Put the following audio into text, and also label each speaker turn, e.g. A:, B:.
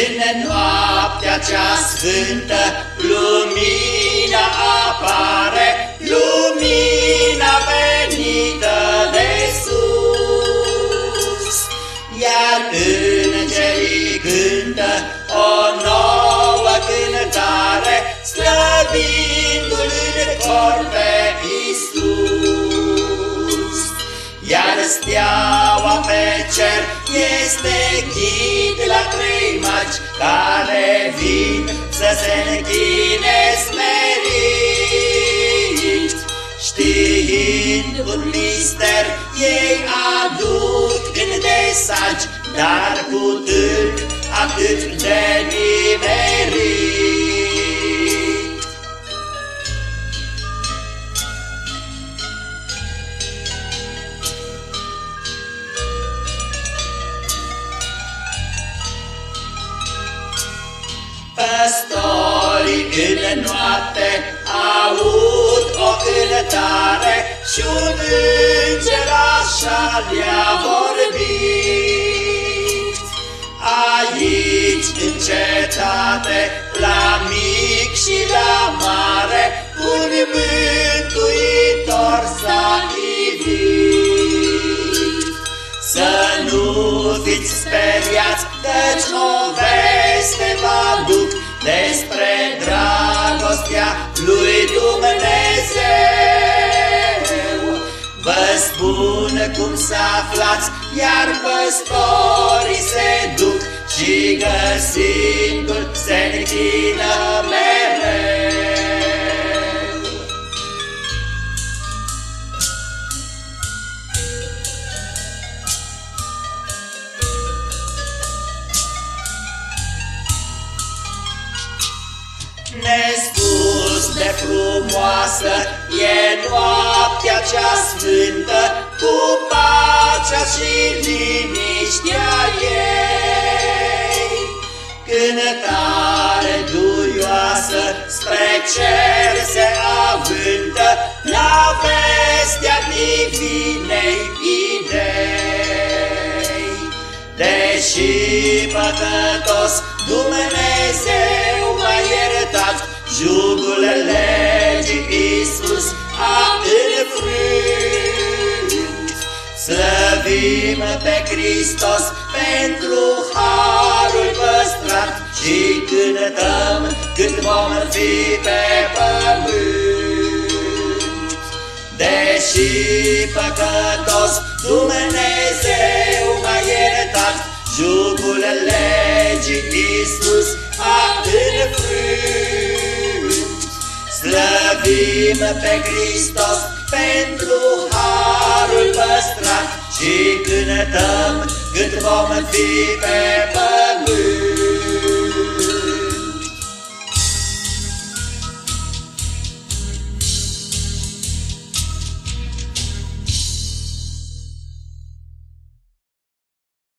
A: În noaptea cea sfântă lumina apare, lumina venită de sus. Iar îngerii cântă o nouă cântare, slăbindu-L în cor pe Iisus. Iar steaua pe cer este ghid la trei magi care vin să se închine smerit. Știind un mister, ei aduc în de sagi, dar cu tâlc Păstorii în noapte aud o cântare Și un înger așa le-a vorbit. Aici în cetate, la mic și la mare, Un mântuitor s-a ivit. Să nu fiți speriați, căci o veste vă duc despre dragostea lui Dumnezeu. Vă spun cum să aflați, iar păstorii se duc și găsindu-l se închină mereu. Nespus de frumoasă e noaptea cea sfântă, Cu pacea și liniștea ei. Cântare duioasă spre cer se avântă, La vestea divinei idei. Deși păcătos Dumnezeu m-a iertat, Jugul legii Iisus a înfrânt. Slăvim pe Hristos pentru harul păstrat Și cântăm cât vom fi pe pământ. Deși păcătos Dumnezeu m-a iertat, Jugul legii Iisus Slăvim pe Hristos pentru harul păstrat Și cântăm cât vom fi pe pământ.